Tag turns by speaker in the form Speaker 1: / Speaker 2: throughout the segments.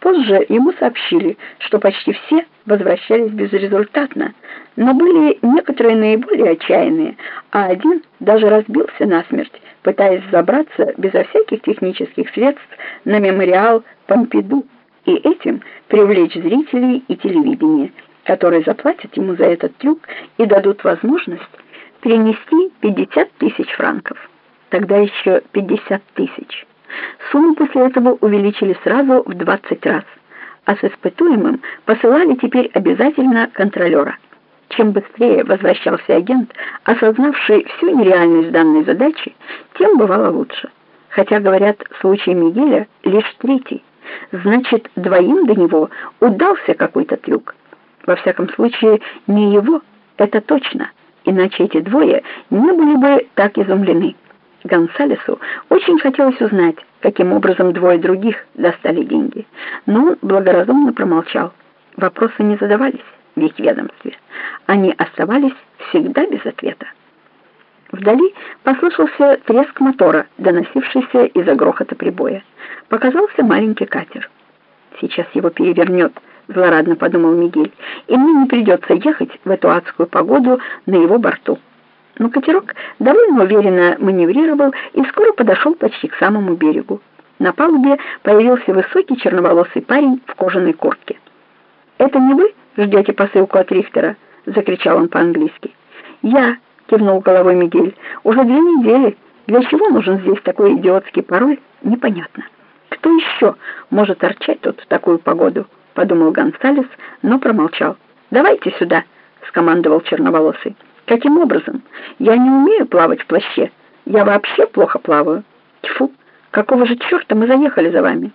Speaker 1: Позже ему сообщили, что почти все возвращались безрезультатно, но были некоторые наиболее отчаянные, а один даже разбился насмерть, пытаясь забраться безо всяких технических средств на мемориал Помпиду и этим привлечь зрителей и телевидение, которые заплатят ему за этот трюк и дадут возможность принести 50 тысяч франков. Тогда еще 50 тысяч. Сумму после этого увеличили сразу в 20 раз, а с испытуемым посылали теперь обязательно контролера. Чем быстрее возвращался агент, осознавший всю нереальность данной задачи, тем бывало лучше. Хотя, говорят, случай Мигеля лишь третий. Значит, двоим до него удался какой-то трюк. Во всяком случае, не его, это точно, иначе эти двое не были бы так изумлены. Гонсалесу очень хотелось узнать, каким образом двое других достали деньги, но он благоразумно промолчал. Вопросы не задавались в их ведомстве. Они оставались всегда без ответа. Вдали послышался треск мотора, доносившийся из-за грохота прибоя. Показался маленький катер. «Сейчас его перевернет», — злорадно подумал Мигель, «и мне не придется ехать в эту адскую погоду на его борту» но катерок довольно уверенно маневрировал и скоро подошел почти к самому берегу. На палубе появился высокий черноволосый парень в кожаной куртке. «Это не вы ждете посылку от Рихтера?» — закричал он по-английски. «Я», — кивнул головой Мигель, — «уже две недели. Для чего нужен здесь такой идиотский пароль, непонятно. Кто еще может торчать тут в такую погоду?» — подумал Гонсалес, но промолчал. «Давайте сюда», — скомандовал черноволосый. Каким образом? Я не умею плавать в плаще. Я вообще плохо плаваю. Тьфу, какого же черта мы заехали за вами?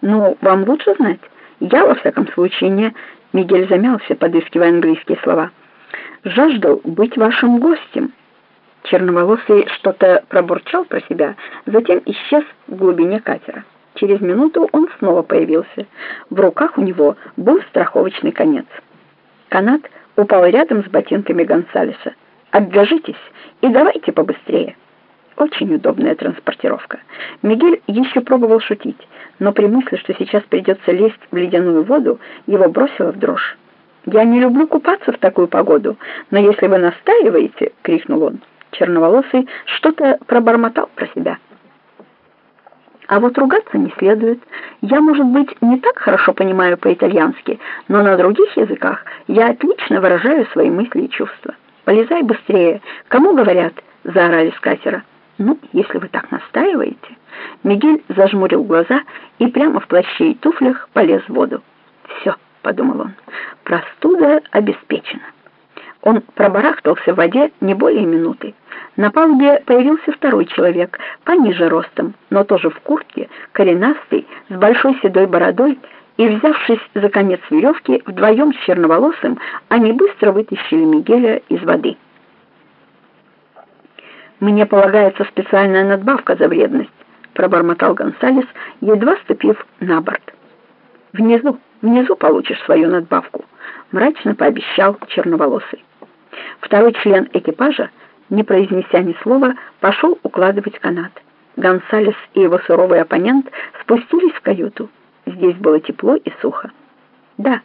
Speaker 1: Ну, вам лучше знать. Я, во всяком случае, не... Мигель замялся, подыскивая английские слова. «Жаждал быть вашим гостем». Черноволосый что-то пробурчал про себя, затем исчез в глубине катера. Через минуту он снова появился. В руках у него был страховочный конец. Канат упал рядом с ботинками Гонсалеса. «Обвяжитесь и давайте побыстрее». Очень удобная транспортировка. Мигель еще пробовал шутить, но при мысли, что сейчас придется лезть в ледяную воду, его бросило в дрожь. «Я не люблю купаться в такую погоду, но если вы настаиваете», — крикнул он, черноволосый что-то пробормотал про себя. А вот ругаться не следует. Я, может быть, не так хорошо понимаю по-итальянски, но на других языках я отлично выражаю свои мысли и чувства. «Полезай быстрее! Кому говорят?» — заорали с катера. «Ну, если вы так настаиваете...» Мигель зажмурил глаза и прямо в плаще и туфлях полез в воду. «Все», — подумал он, — «простуда обеспечена». Он пробарахтался в воде не более минуты. На палубе появился второй человек, пониже ростом, но тоже в куртке, коренастый, с большой седой бородой, и, взявшись за конец веревки, вдвоем с черноволосым, они быстро вытащили Мигеля из воды. «Мне полагается специальная надбавка за вредность», — пробормотал Гонсалес, едва ступив на борт. «Внизу, внизу получишь свою надбавку», — мрачно пообещал черноволосый. Второй член экипажа, не произнеся ни слова, пошел укладывать канат. Гонсалес и его суровый оппонент спустились в каюту. Здесь было тепло и сухо. «Да,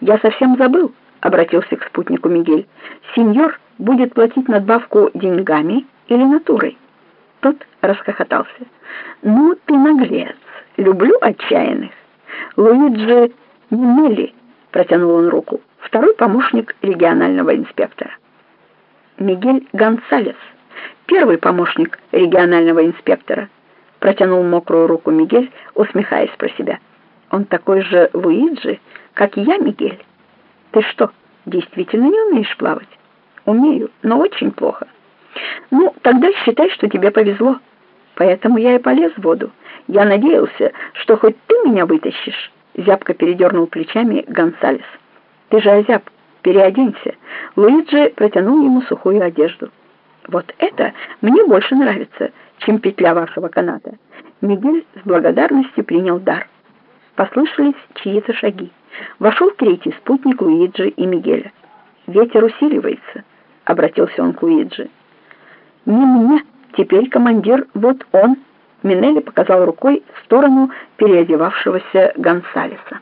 Speaker 1: я совсем забыл», — обратился к спутнику Мигель. «Сеньор будет платить надбавку деньгами или натурой?» Тот расхохотался. «Ну ты наглец! Люблю отчаянных!» «Луиджи Минелли», — протянул он руку, второй помощник регионального инспектора. Мигель Гонсалес, первый помощник регионального инспектора, протянул мокрую руку Мигель, усмехаясь про себя. Он такой же Луиджи, как и я, Мигель. Ты что, действительно не умеешь плавать? Умею, но очень плохо. Ну, тогда считай, что тебе повезло. Поэтому я и полез в воду. Я надеялся, что хоть ты меня вытащишь. Зябко передернул плечами Гонсалес. Ты же озяб переоденься». Луиджи протянул ему сухую одежду. «Вот это мне больше нравится, чем петля вашего каната». Мигель с благодарностью принял дар. Послышались чьи-то шаги. Вошел третий спутник Луиджи и Мигеля. «Ветер усиливается», — обратился он к Луиджи. «Не мне, теперь командир, вот он», — Минелли показал рукой в сторону переодевавшегося Гонсалеса.